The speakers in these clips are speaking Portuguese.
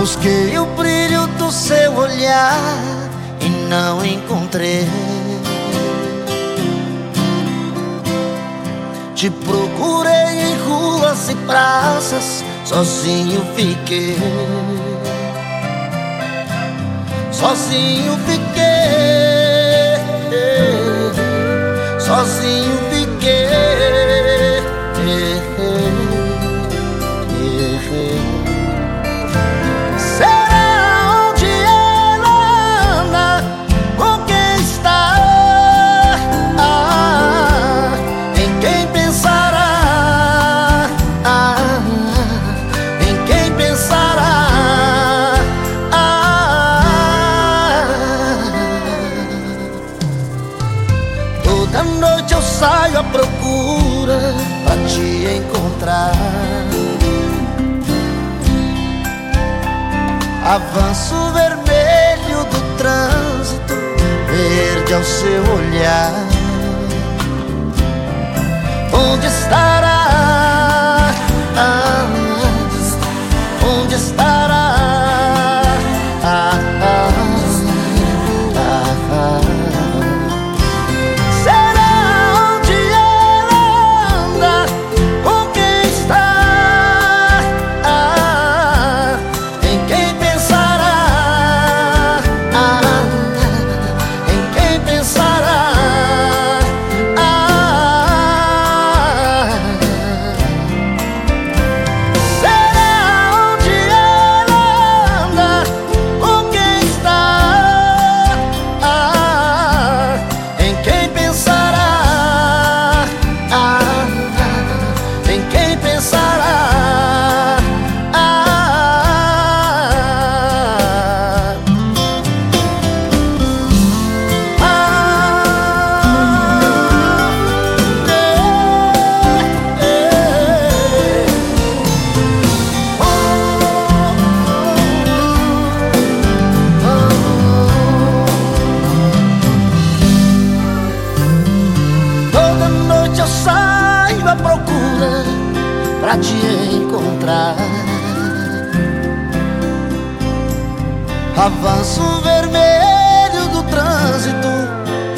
busquei o brilho do seu olhar e não encontrei. Te procurei em ruas e praças, sozinho fiquei. Sozinho fiquei, sozinho saio à procura pra te encontrar. Avanço vermelho do trânsito, verde ao seu olhar. Pra te encontrar. Avanço vermelho do trânsito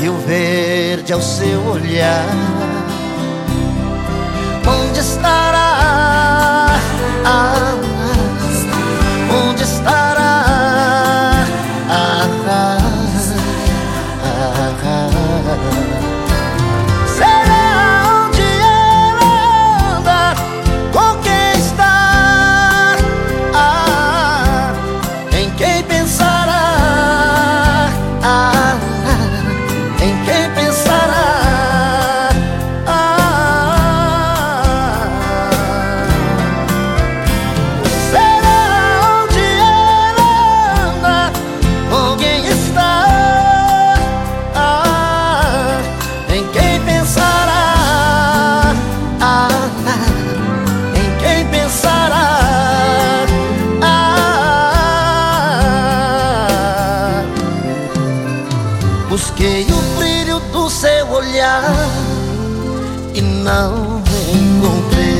e o verde ao seu olhar. Onde estará? Onde estará? Ah, ah, Can't brilho do seu olhar e não encontrei.